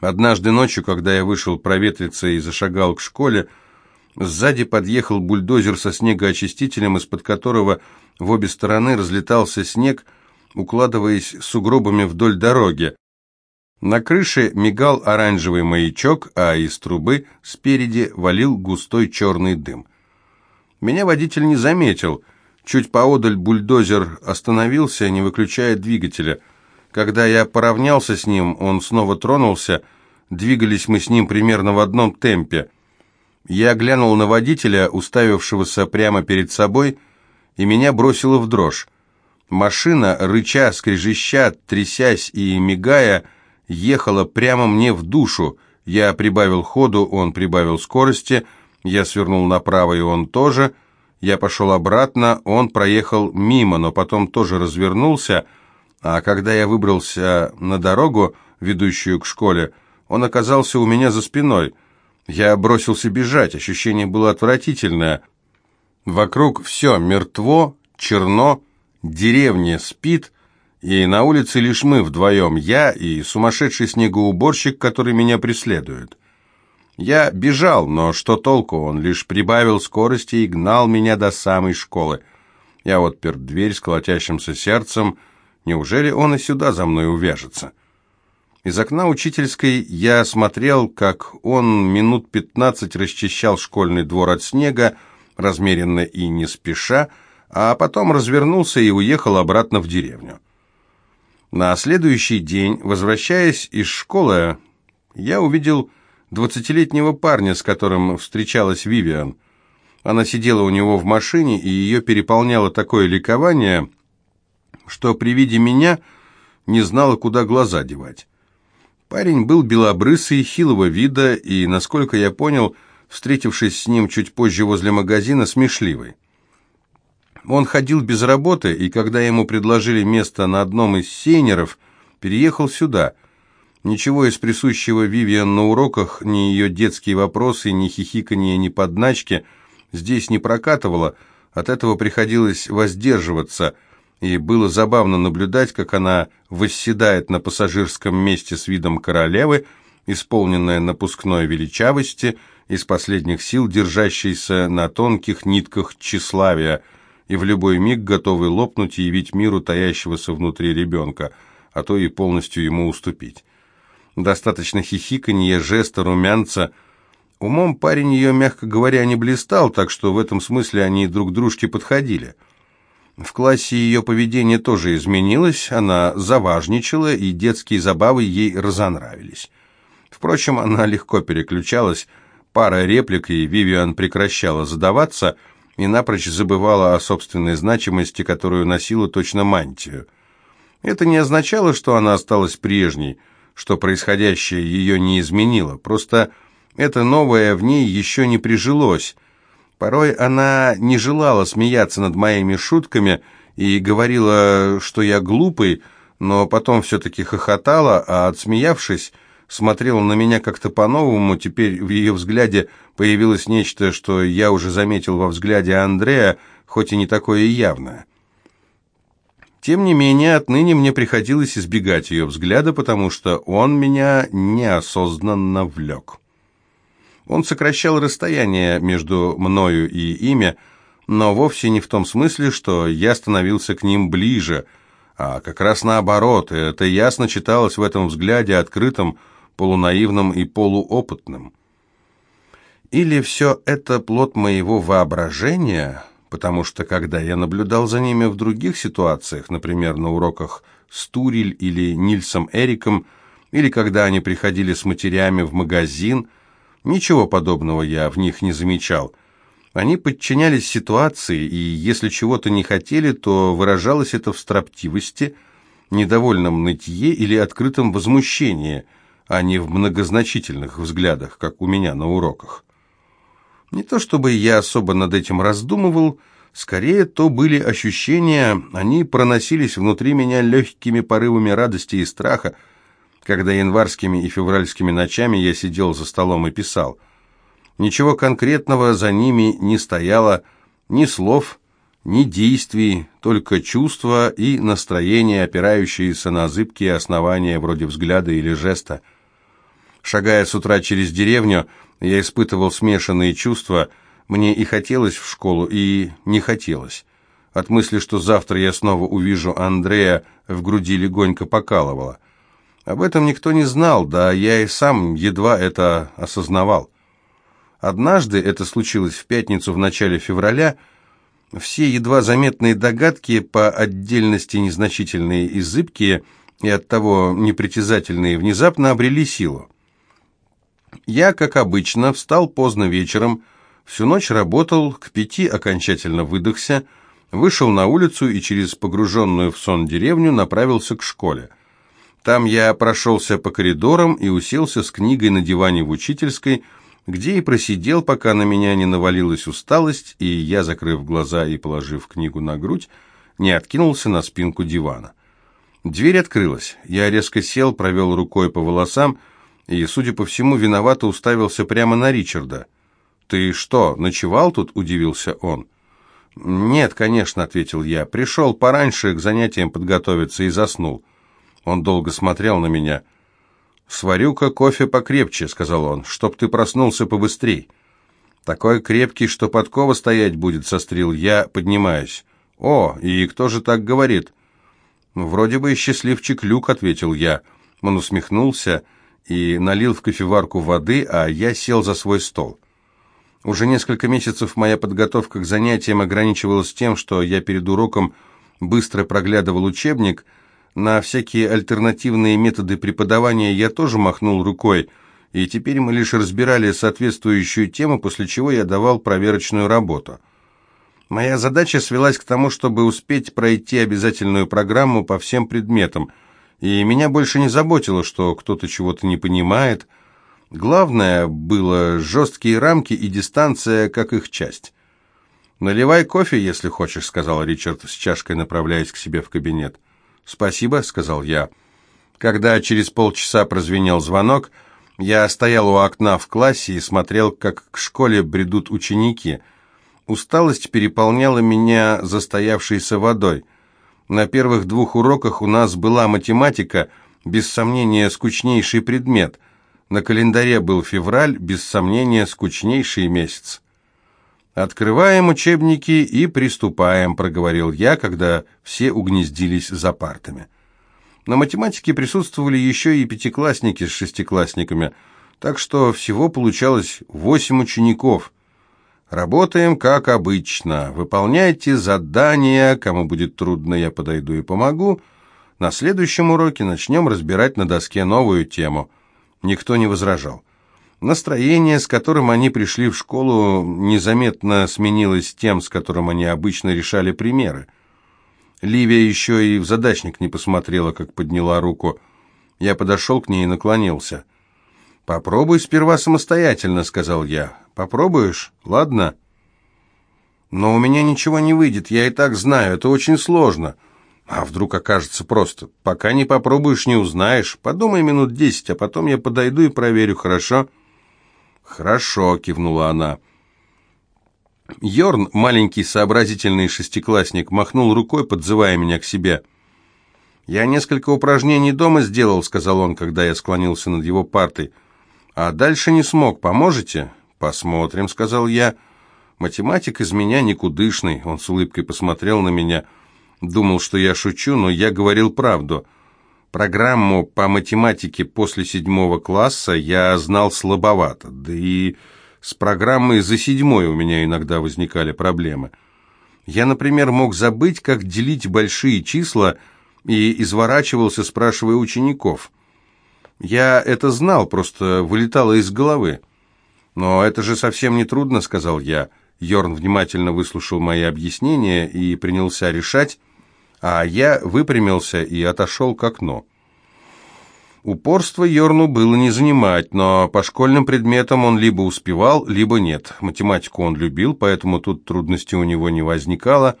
Однажды ночью, когда я вышел проветриться и зашагал к школе, сзади подъехал бульдозер со снегоочистителем, из-под которого в обе стороны разлетался снег, укладываясь сугробами вдоль дороги. На крыше мигал оранжевый маячок, а из трубы спереди валил густой черный дым. Меня водитель не заметил. Чуть поодаль бульдозер остановился, не выключая двигателя. Когда я поравнялся с ним, он снова тронулся. Двигались мы с ним примерно в одном темпе. Я глянул на водителя, уставившегося прямо перед собой, и меня бросило в дрожь. Машина, рыча, скрежеща, трясясь и мигая, ехала прямо мне в душу. Я прибавил ходу, он прибавил скорости, я свернул направо, и он тоже. Я пошел обратно, он проехал мимо, но потом тоже развернулся, а когда я выбрался на дорогу, ведущую к школе, он оказался у меня за спиной. Я бросился бежать, ощущение было отвратительное. Вокруг все мертво, черно, деревня спит, и на улице лишь мы вдвоем, я и сумасшедший снегоуборщик, который меня преследует. Я бежал, но что толку, он лишь прибавил скорости и гнал меня до самой школы. Я отпер дверь с колотящимся сердцем, неужели он и сюда за мной увяжется? Из окна учительской я смотрел, как он минут пятнадцать расчищал школьный двор от снега, размеренно и не спеша, а потом развернулся и уехал обратно в деревню. На следующий день, возвращаясь из школы, я увидел двадцатилетнего парня, с которым встречалась Вивиан. Она сидела у него в машине, и ее переполняло такое ликование, что при виде меня не знала, куда глаза девать. Парень был белобрысый, хилого вида и, насколько я понял, встретившись с ним чуть позже возле магазина, смешливый. Он ходил без работы, и когда ему предложили место на одном из сейнеров, переехал сюда. Ничего из присущего Вивиан на уроках, ни ее детские вопросы, ни хихиканье, ни подначки здесь не прокатывало, от этого приходилось воздерживаться, и было забавно наблюдать, как она восседает на пассажирском месте с видом королевы, исполненная напускной величавости, из последних сил держащейся на тонких нитках тщеславия – и в любой миг готовый лопнуть и явить миру таящегося внутри ребенка, а то и полностью ему уступить. Достаточно хихиканье, жеста, румянца. Умом парень ее, мягко говоря, не блистал, так что в этом смысле они друг дружке подходили. В классе ее поведение тоже изменилось, она заважничала, и детские забавы ей разонравились. Впрочем, она легко переключалась, пара реплик, и Вивиан прекращала задаваться – и напрочь забывала о собственной значимости, которую носила точно мантию. Это не означало, что она осталась прежней, что происходящее ее не изменило, просто это новое в ней еще не прижилось. Порой она не желала смеяться над моими шутками и говорила, что я глупый, но потом все-таки хохотала, а отсмеявшись, смотрела на меня как-то по-новому, теперь в ее взгляде появилось нечто, что я уже заметил во взгляде Андрея, хоть и не такое явное. Тем не менее, отныне мне приходилось избегать ее взгляда, потому что он меня неосознанно влек. Он сокращал расстояние между мною и ими, но вовсе не в том смысле, что я становился к ним ближе, а как раз наоборот, это ясно читалось в этом взгляде открытом, полунаивным и полуопытным. Или все это плод моего воображения, потому что когда я наблюдал за ними в других ситуациях, например, на уроках с Туриль или Нильсом Эриком, или когда они приходили с матерями в магазин, ничего подобного я в них не замечал. Они подчинялись ситуации, и если чего-то не хотели, то выражалось это в строптивости, недовольном нытье или открытом возмущении – а не в многозначительных взглядах, как у меня на уроках. Не то чтобы я особо над этим раздумывал, скорее то были ощущения, они проносились внутри меня легкими порывами радости и страха, когда январскими и февральскими ночами я сидел за столом и писал. Ничего конкретного за ними не стояло, ни слов, ни действий, только чувства и настроения, опирающиеся на зыбкие основания вроде взгляда или жеста – Шагая с утра через деревню, я испытывал смешанные чувства. Мне и хотелось в школу, и не хотелось. От мысли, что завтра я снова увижу Андрея, в груди легонько покалывало. Об этом никто не знал, да я и сам едва это осознавал. Однажды, это случилось в пятницу в начале февраля, все едва заметные догадки, по отдельности незначительные и зыбкие, и оттого непритязательные, внезапно обрели силу. Я, как обычно, встал поздно вечером, всю ночь работал, к пяти окончательно выдохся, вышел на улицу и через погруженную в сон деревню направился к школе. Там я прошелся по коридорам и уселся с книгой на диване в учительской, где и просидел, пока на меня не навалилась усталость, и я, закрыв глаза и положив книгу на грудь, не откинулся на спинку дивана. Дверь открылась. Я резко сел, провел рукой по волосам и, судя по всему, виновато уставился прямо на Ричарда. «Ты что, ночевал тут?» – удивился он. «Нет, конечно», – ответил я. «Пришел пораньше к занятиям подготовиться и заснул». Он долго смотрел на меня – «Сварю-ка кофе покрепче», — сказал он, — «чтоб ты проснулся побыстрей». «Такой крепкий, что подкова стоять будет», — сострил я, поднимаясь. «О, и кто же так говорит?» «Вроде бы счастливчик Люк», — ответил я. Он усмехнулся и налил в кофеварку воды, а я сел за свой стол. Уже несколько месяцев моя подготовка к занятиям ограничивалась тем, что я перед уроком быстро проглядывал учебник — на всякие альтернативные методы преподавания я тоже махнул рукой, и теперь мы лишь разбирали соответствующую тему, после чего я давал проверочную работу. Моя задача свелась к тому, чтобы успеть пройти обязательную программу по всем предметам, и меня больше не заботило, что кто-то чего-то не понимает. Главное было жесткие рамки и дистанция, как их часть. «Наливай кофе, если хочешь», — сказал Ричард с чашкой, направляясь к себе в кабинет. «Спасибо», — сказал я. Когда через полчаса прозвенел звонок, я стоял у окна в классе и смотрел, как к школе бредут ученики. Усталость переполняла меня застоявшейся водой. На первых двух уроках у нас была математика, без сомнения, скучнейший предмет. На календаре был февраль, без сомнения, скучнейший месяц. «Открываем учебники и приступаем», — проговорил я, когда все угнездились за партами. На математике присутствовали еще и пятиклассники с шестиклассниками, так что всего получалось восемь учеников. Работаем как обычно. Выполняйте задания, кому будет трудно, я подойду и помогу. На следующем уроке начнем разбирать на доске новую тему. Никто не возражал. Настроение, с которым они пришли в школу, незаметно сменилось тем, с которым они обычно решали примеры. Ливия еще и в задачник не посмотрела, как подняла руку. Я подошел к ней и наклонился. «Попробуй сперва самостоятельно», — сказал я. «Попробуешь? Ладно?» «Но у меня ничего не выйдет, я и так знаю, это очень сложно». А вдруг окажется просто? Пока не попробуешь, не узнаешь. Подумай минут десять, а потом я подойду и проверю, хорошо?» «Хорошо», — кивнула она. Йорн, маленький сообразительный шестиклассник, махнул рукой, подзывая меня к себе. «Я несколько упражнений дома сделал», — сказал он, когда я склонился над его партой. «А дальше не смог. Поможете?» «Посмотрим», — сказал я. «Математик из меня никудышный». Он с улыбкой посмотрел на меня. Думал, что я шучу, но я говорил правду. Программу по математике после седьмого класса я знал слабовато, да и с программой за седьмой у меня иногда возникали проблемы. Я, например, мог забыть, как делить большие числа, и изворачивался, спрашивая учеников. Я это знал, просто вылетало из головы. «Но это же совсем не трудно», — сказал я. Йорн внимательно выслушал мои объяснения и принялся решать, а я выпрямился и отошел к окну. Упорство Йорну было не занимать, но по школьным предметам он либо успевал, либо нет. Математику он любил, поэтому тут трудностей у него не возникало,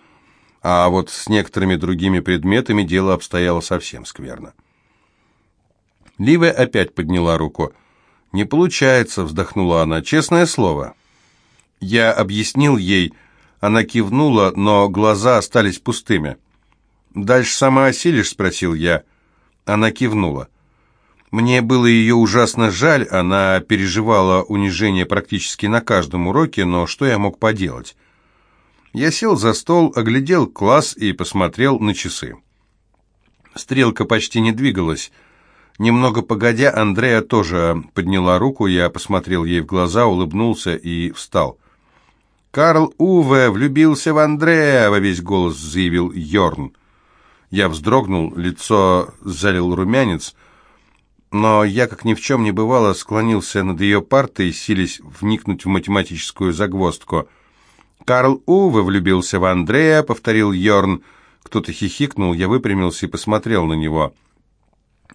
а вот с некоторыми другими предметами дело обстояло совсем скверно. Ливия опять подняла руку. «Не получается», — вздохнула она, — «честное слово». Я объяснил ей, она кивнула, но глаза остались пустыми. «Дальше сама осилишь?» — спросил я. Она кивнула. Мне было ее ужасно жаль, она переживала унижение практически на каждом уроке, но что я мог поделать? Я сел за стол, оглядел класс и посмотрел на часы. Стрелка почти не двигалась. Немного погодя, Андрея тоже подняла руку, я посмотрел ей в глаза, улыбнулся и встал. «Карл Уве влюбился в Андрея!» — во весь голос заявил Йорн. Я вздрогнул, лицо залил румянец, но я, как ни в чем не бывало, склонился над ее партой, силясь вникнуть в математическую загвоздку. «Карл Уве влюбился в Андрея», — повторил Йорн. Кто-то хихикнул, я выпрямился и посмотрел на него.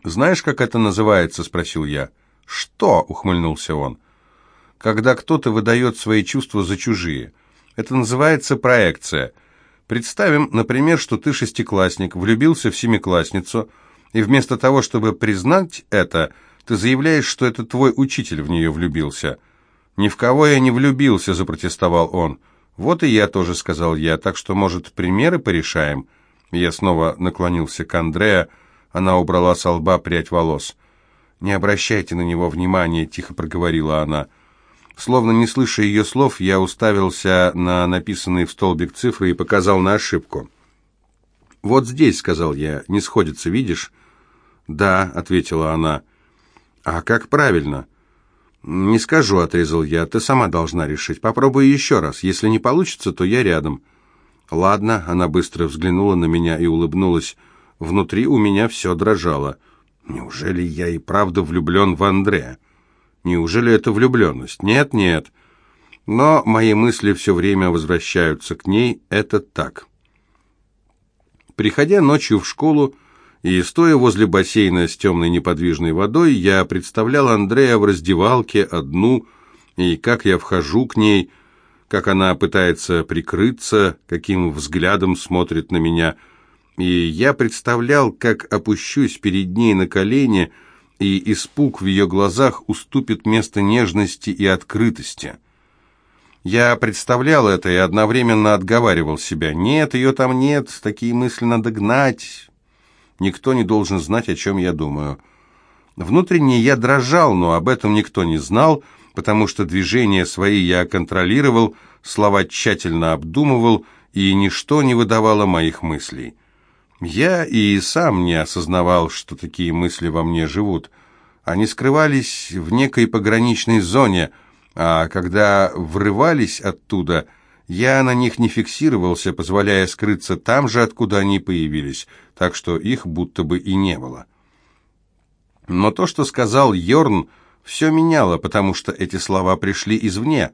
«Знаешь, как это называется?» — спросил я. «Что?» — ухмыльнулся он. «Когда кто-то выдает свои чувства за чужие. Это называется проекция. Представим, например, что ты шестиклассник, влюбился в семиклассницу, и вместо того, чтобы признать это, ты заявляешь, что это твой учитель в нее влюбился». «Ни в кого я не влюбился», — запротестовал он. «Вот и я тоже», — сказал я, — «так что, может, примеры порешаем?» Я снова наклонился к Андреа, она убрала с лба прядь волос. «Не обращайте на него внимания», — тихо проговорила она. Словно не слыша ее слов, я уставился на написанные в столбик цифры и показал на ошибку. «Вот здесь», — сказал я, — «не сходится, видишь?» «Да», — ответила она. «А как правильно?» «Не скажу», — отрезал я, — «ты сама должна решить. Попробуй еще раз. Если не получится, то я рядом». «Ладно», — она быстро взглянула на меня и улыбнулась. Внутри у меня все дрожало. Неужели я и правда влюблен в Андре? Неужели это влюбленность? Нет, нет. Но мои мысли все время возвращаются к ней. Это так. Приходя ночью в школу и стоя возле бассейна с темной неподвижной водой, я представлял Андрея в раздевалке одну, и как я вхожу к ней – как она пытается прикрыться, каким взглядом смотрит на меня. И я представлял, как опущусь перед ней на колени, и испуг в ее глазах уступит место нежности и открытости. Я представлял это и одновременно отговаривал себя. Нет, ее там нет, такие мысли надо гнать. Никто не должен знать, о чем я думаю. Внутренне я дрожал, но об этом никто не знал, — потому что движения свои я контролировал, слова тщательно обдумывал, и ничто не выдавало моих мыслей. Я и сам не осознавал, что такие мысли во мне живут. Они скрывались в некой пограничной зоне, а когда врывались оттуда, я на них не фиксировался, позволяя скрыться там же, откуда они появились, так что их будто бы и не было. Но то, что сказал Йорн, все меняло, потому что эти слова пришли извне,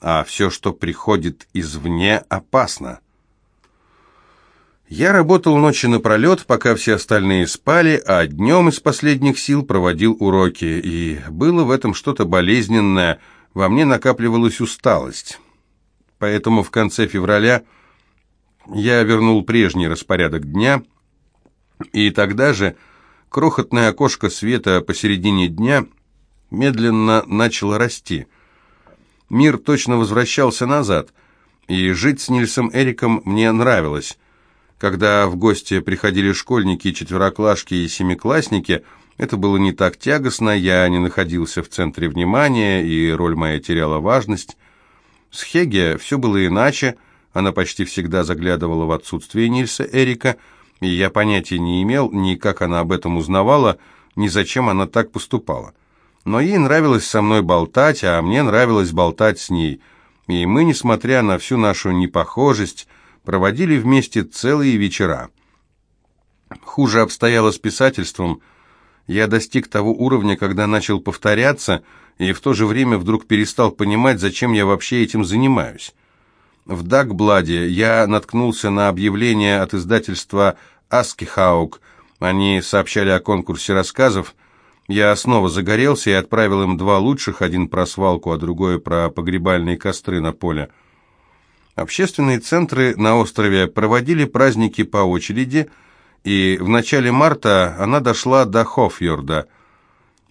а все, что приходит извне, опасно. Я работал ночи напролет, пока все остальные спали, а днем из последних сил проводил уроки, и было в этом что-то болезненное, во мне накапливалась усталость. Поэтому в конце февраля я вернул прежний распорядок дня, и тогда же крохотное окошко света посередине дня – медленно начало расти. Мир точно возвращался назад, и жить с Нильсом Эриком мне нравилось. Когда в гости приходили школьники, четвероклашки и семиклассники, это было не так тягостно, я не находился в центре внимания, и роль моя теряла важность. С Хеге все было иначе, она почти всегда заглядывала в отсутствие Нильса Эрика, и я понятия не имел, ни как она об этом узнавала, ни зачем она так поступала но ей нравилось со мной болтать, а мне нравилось болтать с ней. И мы, несмотря на всю нашу непохожесть, проводили вместе целые вечера. Хуже обстояло с писательством. Я достиг того уровня, когда начал повторяться, и в то же время вдруг перестал понимать, зачем я вообще этим занимаюсь. В Дагбладе я наткнулся на объявление от издательства «Аскихаук». Они сообщали о конкурсе рассказов, я снова загорелся и отправил им два лучших, один про свалку, а другой про погребальные костры на поле. Общественные центры на острове проводили праздники по очереди, и в начале марта она дошла до Хофьорда.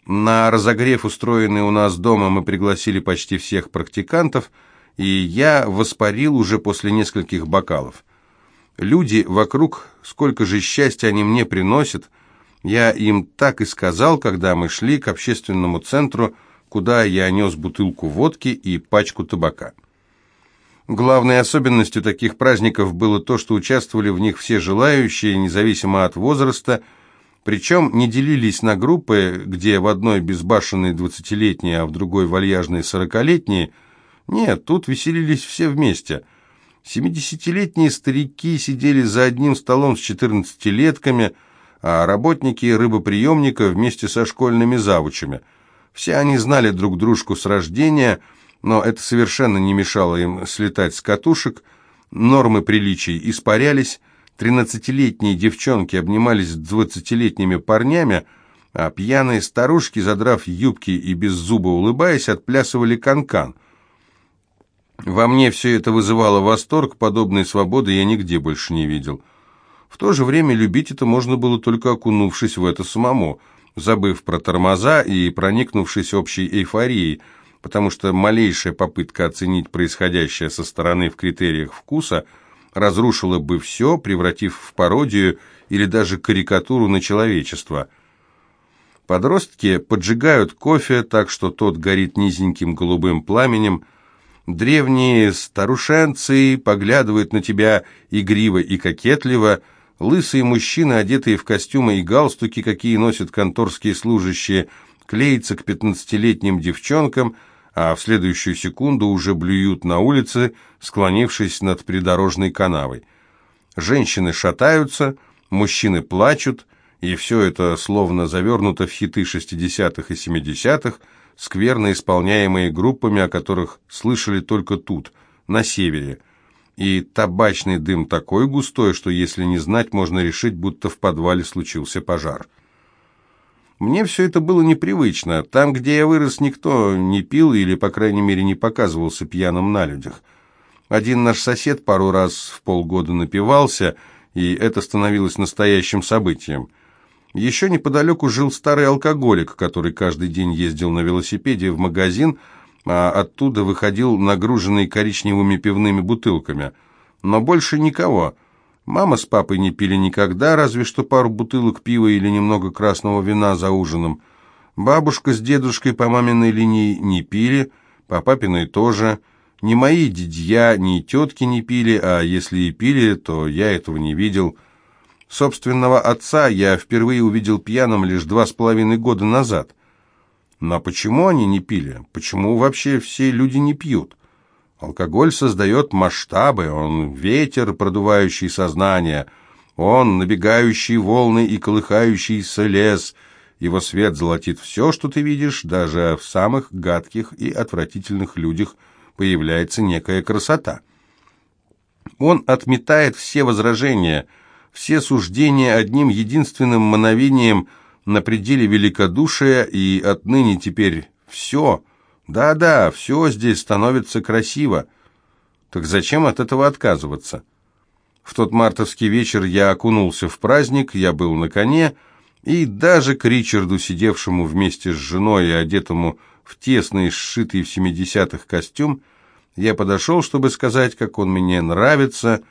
На разогрев, устроенный у нас дома, мы пригласили почти всех практикантов, и я воспарил уже после нескольких бокалов. Люди вокруг, сколько же счастья они мне приносят – Я им так и сказал, когда мы шли к общественному центру, куда я нес бутылку водки и пачку табака. Главной особенностью таких праздников было то, что участвовали в них все желающие, независимо от возраста, причем не делились на группы, где в одной безбашенные двадцатилетние, а в другой вальяжные сорокалетние. Нет, тут веселились все вместе. Семидесятилетние старики сидели за одним столом с четырнадцатилетками, а работники рыбоприемника вместе со школьными завучами. Все они знали друг дружку с рождения, но это совершенно не мешало им слетать с катушек, нормы приличий испарялись, Тринадцатилетние девчонки обнимались с двадцатилетними парнями, а пьяные старушки, задрав юбки и без зуба улыбаясь, отплясывали канкан. -кан. Во мне все это вызывало восторг, подобной свободы я нигде больше не видел. В то же время любить это можно было только окунувшись в это самому, забыв про тормоза и проникнувшись общей эйфорией, потому что малейшая попытка оценить происходящее со стороны в критериях вкуса – разрушила бы все, превратив в пародию или даже карикатуру на человечество. Подростки поджигают кофе так, что тот горит низеньким голубым пламенем. Древние старушенцы поглядывают на тебя игриво и кокетливо. Лысые мужчины, одетые в костюмы и галстуки, какие носят конторские служащие, клеятся к пятнадцатилетним девчонкам – а в следующую секунду уже блюют на улице, склонившись над придорожной канавой. Женщины шатаются, мужчины плачут, и все это словно завернуто в хиты 60-х и 70-х, скверно исполняемые группами, о которых слышали только тут, на севере. И табачный дым такой густой, что если не знать, можно решить, будто в подвале случился пожар. Мне все это было непривычно. Там, где я вырос, никто не пил или, по крайней мере, не показывался пьяным на людях. Один наш сосед пару раз в полгода напивался, и это становилось настоящим событием. Еще неподалеку жил старый алкоголик, который каждый день ездил на велосипеде в магазин, а оттуда выходил нагруженный коричневыми пивными бутылками. Но больше никого – Мама с папой не пили никогда, разве что пару бутылок пива или немного красного вина за ужином. Бабушка с дедушкой по маминой линии не пили, по папиной тоже. Ни мои дядья, ни тетки не пили, а если и пили, то я этого не видел. Собственного отца я впервые увидел пьяным лишь два с половиной года назад. Но почему они не пили? Почему вообще все люди не пьют? Алкоголь создает масштабы, он ветер, продувающий сознание, он набегающий волны и колыхающийся лес. Его свет золотит все, что ты видишь, даже в самых гадких и отвратительных людях появляется некая красота. Он отметает все возражения, все суждения одним единственным мановением на пределе великодушия, и отныне теперь все – да-да, все здесь становится красиво. Так зачем от этого отказываться? В тот мартовский вечер я окунулся в праздник, я был на коне, и даже к Ричарду, сидевшему вместе с женой и одетому в тесный, сшитый в семидесятых костюм, я подошел, чтобы сказать, как он мне нравится.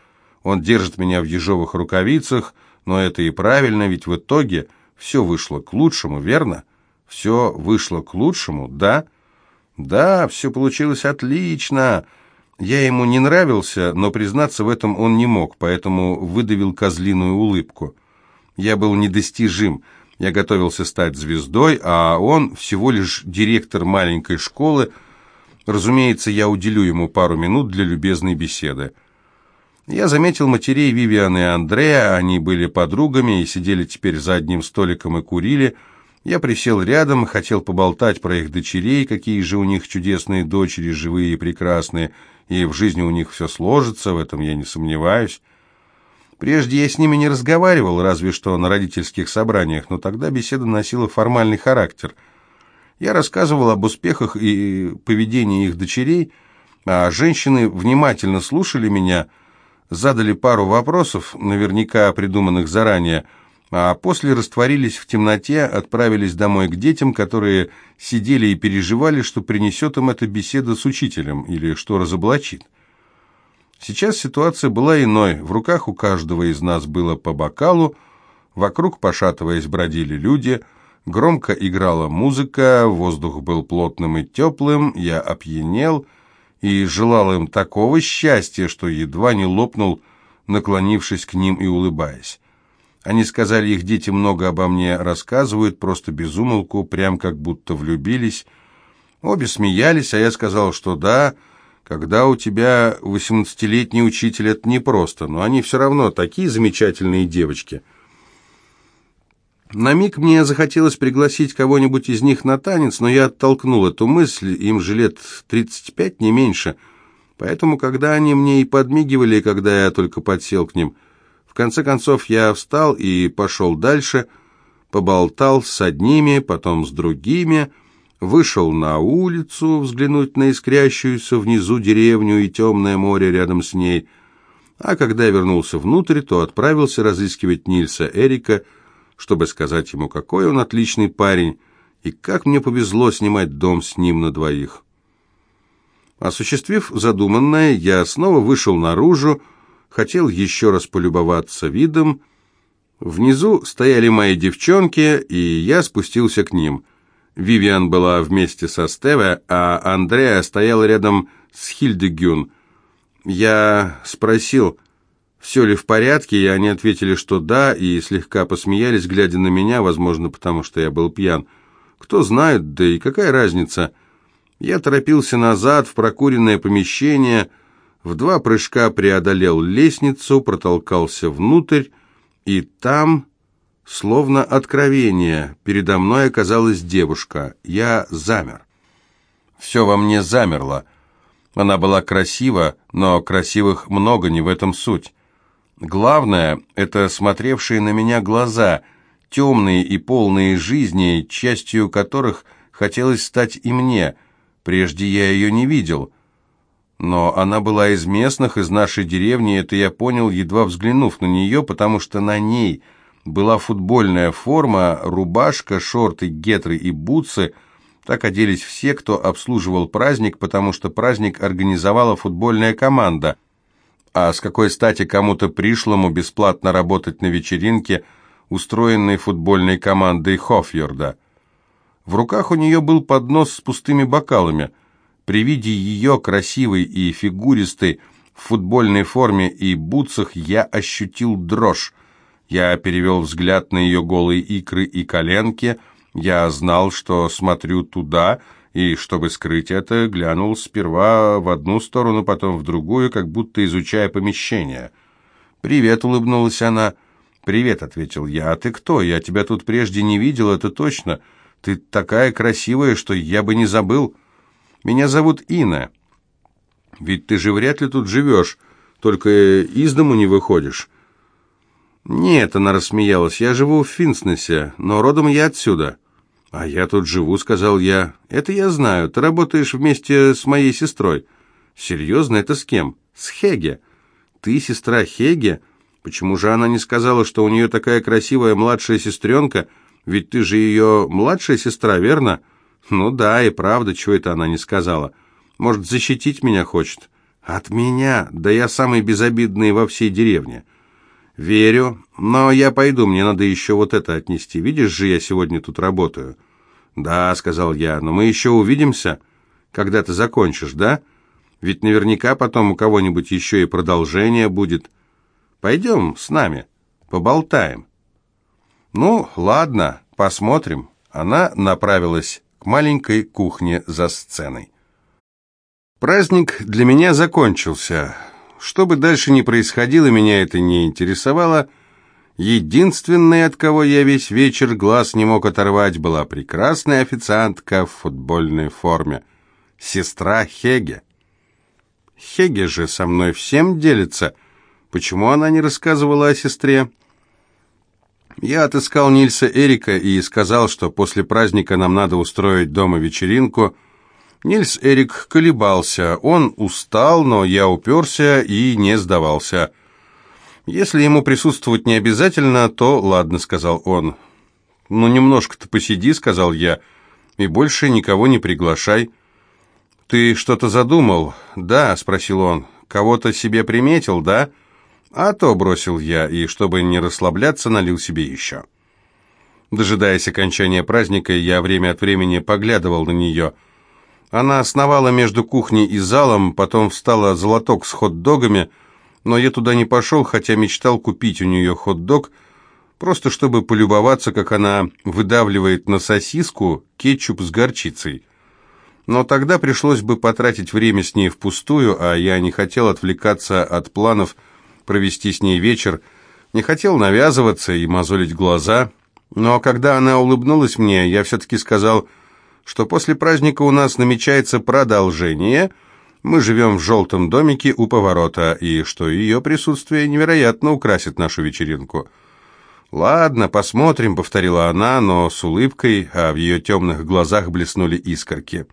Он держит меня в ежовых рукавицах, но это и правильно, ведь в итоге все вышло к лучшему, верно? Все вышло к лучшему, да? Да, все получилось отлично. Я ему не нравился, но признаться в этом он не мог, поэтому выдавил козлиную улыбку. Я был недостижим. Я готовился стать звездой, а он всего лишь директор маленькой школы. Разумеется, я уделю ему пару минут для любезной беседы. Я заметил матерей Вивиан и Андрея, они были подругами и сидели теперь за одним столиком и курили – я присел рядом, хотел поболтать про их дочерей, какие же у них чудесные дочери, живые и прекрасные, и в жизни у них все сложится, в этом я не сомневаюсь. Прежде я с ними не разговаривал, разве что на родительских собраниях, но тогда беседа носила формальный характер. Я рассказывал об успехах и поведении их дочерей, а женщины внимательно слушали меня, задали пару вопросов, наверняка придуманных заранее, а после растворились в темноте, отправились домой к детям, которые сидели и переживали, что принесет им эта беседа с учителем или что разоблачит. Сейчас ситуация была иной. В руках у каждого из нас было по бокалу, Вокруг, пошатываясь, бродили люди, громко играла музыка, воздух был плотным и теплым, я опьянел и желал им такого счастья, что едва не лопнул, наклонившись к ним и улыбаясь. Они сказали, их дети много обо мне рассказывают, просто безумолку, прям как будто влюбились. Обе смеялись, а я сказал, что да, когда у тебя восемнадцатилетний учитель, это непросто, но они все равно такие замечательные девочки. На миг мне захотелось пригласить кого-нибудь из них на танец, но я оттолкнул эту мысль, им же лет тридцать пять, не меньше. Поэтому, когда они мне и подмигивали, когда я только подсел к ним – конце концов я встал и пошел дальше, поболтал с одними, потом с другими, вышел на улицу взглянуть на искрящуюся внизу деревню и темное море рядом с ней. А когда вернулся внутрь, то отправился разыскивать Нильса Эрика, чтобы сказать ему, какой он отличный парень, и как мне повезло снимать дом с ним на двоих. Осуществив задуманное, я снова вышел наружу, хотел еще раз полюбоваться видом. Внизу стояли мои девчонки, и я спустился к ним. Вивиан была вместе со Стеве, а Андреа стояла рядом с Хильдегюн. Я спросил, все ли в порядке, и они ответили, что да, и слегка посмеялись, глядя на меня, возможно, потому что я был пьян. Кто знает, да и какая разница. Я торопился назад в прокуренное помещение, в два прыжка преодолел лестницу, протолкался внутрь, и там, словно откровение, передо мной оказалась девушка. Я замер. Все во мне замерло. Она была красива, но красивых много, не в этом суть. Главное — это смотревшие на меня глаза, темные и полные жизни, частью которых хотелось стать и мне. Прежде я ее не видел — но она была из местных, из нашей деревни, это я понял, едва взглянув на нее, потому что на ней была футбольная форма, рубашка, шорты, гетры и бутсы. Так оделись все, кто обслуживал праздник, потому что праздник организовала футбольная команда. А с какой стати кому-то пришлому бесплатно работать на вечеринке, устроенной футбольной командой Хофьерда? В руках у нее был поднос с пустыми бокалами – при виде ее красивой и фигуристой в футбольной форме и бутсах я ощутил дрожь. Я перевел взгляд на ее голые икры и коленки. Я знал, что смотрю туда, и, чтобы скрыть это, глянул сперва в одну сторону, потом в другую, как будто изучая помещение. «Привет», — улыбнулась она. «Привет», — ответил я. «А ты кто? Я тебя тут прежде не видел, это точно. Ты такая красивая, что я бы не забыл». Меня зовут Ина. Ведь ты же вряд ли тут живешь, только из дому не выходишь. Нет, она рассмеялась, я живу в Финснесе, но родом я отсюда. А я тут живу, сказал я. Это я знаю, ты работаешь вместе с моей сестрой. Серьезно, это с кем? С Хеге. Ты сестра Хеге? Почему же она не сказала, что у нее такая красивая младшая сестренка? Ведь ты же ее младшая сестра, верно? — «Ну да, и правда, чего это она не сказала? Может, защитить меня хочет?» «От меня? Да я самый безобидный во всей деревне». «Верю, но я пойду, мне надо еще вот это отнести. Видишь же, я сегодня тут работаю». «Да», — сказал я, — «но мы еще увидимся, когда ты закончишь, да? Ведь наверняка потом у кого-нибудь еще и продолжение будет. Пойдем с нами, поболтаем». «Ну, ладно, посмотрим». Она направилась маленькой кухне за сценой. Праздник для меня закончился. Что бы дальше ни происходило, меня это не интересовало. Единственной, от кого я весь вечер глаз не мог оторвать, была прекрасная официантка в футбольной форме. Сестра Хеге. Хеге же со мной всем делится. Почему она не рассказывала о сестре? Я отыскал Нильса Эрика и сказал, что после праздника нам надо устроить дома вечеринку. Нильс Эрик колебался. Он устал, но я уперся и не сдавался. «Если ему присутствовать не обязательно, то ладно», — сказал он. «Ну, немножко-то посиди», — сказал я, — «и больше никого не приглашай». «Ты что-то задумал?» «Да», — спросил он. «Кого-то себе приметил, да?» «А то», — бросил я, и, чтобы не расслабляться, налил себе еще. Дожидаясь окончания праздника, я время от времени поглядывал на нее. Она основала между кухней и залом, потом встала золоток с хот-догами, но я туда не пошел, хотя мечтал купить у нее хот-дог, просто чтобы полюбоваться, как она выдавливает на сосиску кетчуп с горчицей. Но тогда пришлось бы потратить время с ней впустую, а я не хотел отвлекаться от планов провести с ней вечер, не хотел навязываться и мозолить глаза — но когда она улыбнулась мне, я все-таки сказал, что после праздника у нас намечается продолжение, мы живем в желтом домике у поворота, и что ее присутствие невероятно украсит нашу вечеринку. «Ладно, посмотрим», — повторила она, но с улыбкой, а в ее темных глазах блеснули искорки.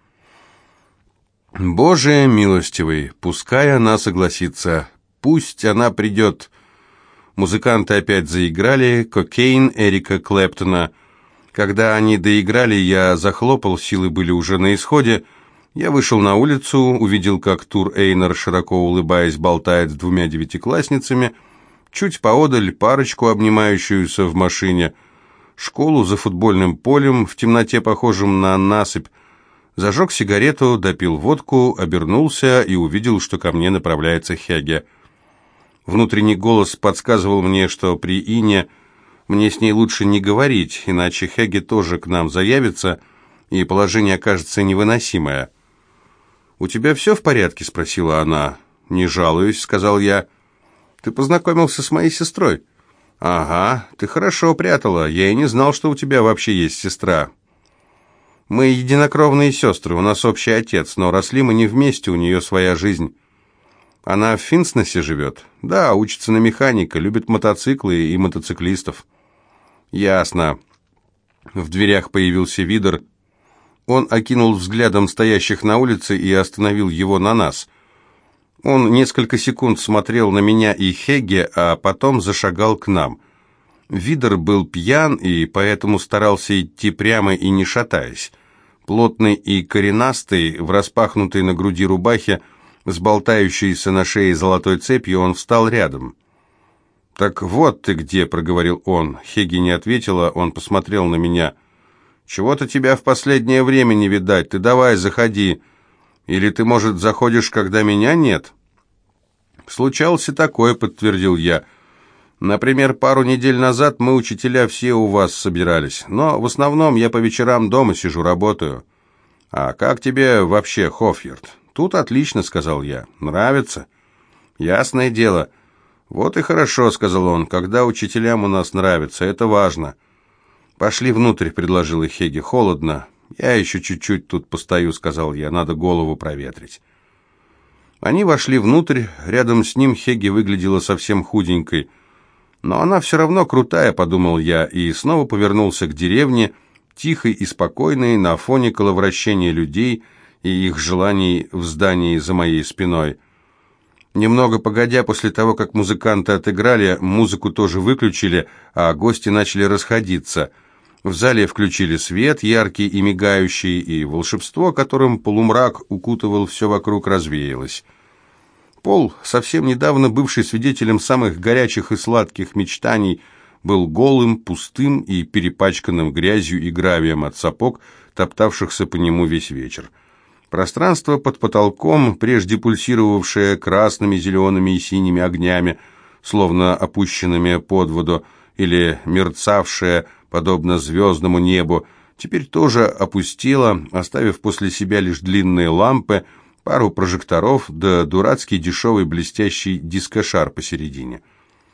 «Боже милостивый, пускай она согласится, пусть она придет», — Музыканты опять заиграли «Кокейн» Эрика Клэптона. Когда они доиграли, я захлопал, силы были уже на исходе. Я вышел на улицу, увидел, как Тур Эйнер, широко улыбаясь, болтает с двумя девятиклассницами. Чуть поодаль парочку, обнимающуюся в машине. Школу за футбольным полем, в темноте похожем на насыпь. Зажег сигарету, допил водку, обернулся и увидел, что ко мне направляется Хеге. Внутренний голос подсказывал мне, что при Ине мне с ней лучше не говорить, иначе Хеги тоже к нам заявится, и положение окажется невыносимое. «У тебя все в порядке?» — спросила она. «Не жалуюсь», — сказал я. «Ты познакомился с моей сестрой?» «Ага, ты хорошо прятала. Я и не знал, что у тебя вообще есть сестра». «Мы единокровные сестры, у нас общий отец, но росли мы не вместе, у нее своя жизнь». Она в Финснесе живет? Да, учится на механика, любит мотоциклы и мотоциклистов. Ясно. В дверях появился Видер. Он окинул взглядом стоящих на улице и остановил его на нас. Он несколько секунд смотрел на меня и Хеге, а потом зашагал к нам. Видер был пьян и поэтому старался идти прямо и не шатаясь. Плотный и коренастый, в распахнутой на груди рубахе, с болтающейся на шее золотой цепью, он встал рядом. «Так вот ты где», — проговорил он. Хеги не ответила, он посмотрел на меня. «Чего-то тебя в последнее время не видать, ты давай, заходи. Или ты, может, заходишь, когда меня нет?» «Случалось и такое», — подтвердил я. «Например, пару недель назад мы, учителя, все у вас собирались, но в основном я по вечерам дома сижу, работаю». «А как тебе вообще, Хофьерд?» «Тут отлично», — сказал я. «Нравится?» «Ясное дело». «Вот и хорошо», — сказал он, — «когда учителям у нас нравится, это важно». «Пошли внутрь», — предложил Хеги. «Холодно». «Я еще чуть-чуть тут постою», — сказал я, — «надо голову проветрить». Они вошли внутрь, рядом с ним Хеги выглядела совсем худенькой. «Но она все равно крутая», — подумал я, и снова повернулся к деревне, тихой и спокойной, на фоне коловращения людей — и их желаний в здании за моей спиной. Немного погодя, после того, как музыканты отыграли, музыку тоже выключили, а гости начали расходиться. В зале включили свет, яркий и мигающий, и волшебство, которым полумрак укутывал все вокруг, развеялось. Пол, совсем недавно бывший свидетелем самых горячих и сладких мечтаний, был голым, пустым и перепачканным грязью и гравием от сапог, топтавшихся по нему весь вечер. Пространство под потолком, прежде пульсировавшее красными, зелеными и синими огнями, словно опущенными под воду, или мерцавшее, подобно звездному небу, теперь тоже опустело, оставив после себя лишь длинные лампы, пару прожекторов да дурацкий дешевый блестящий дискошар посередине.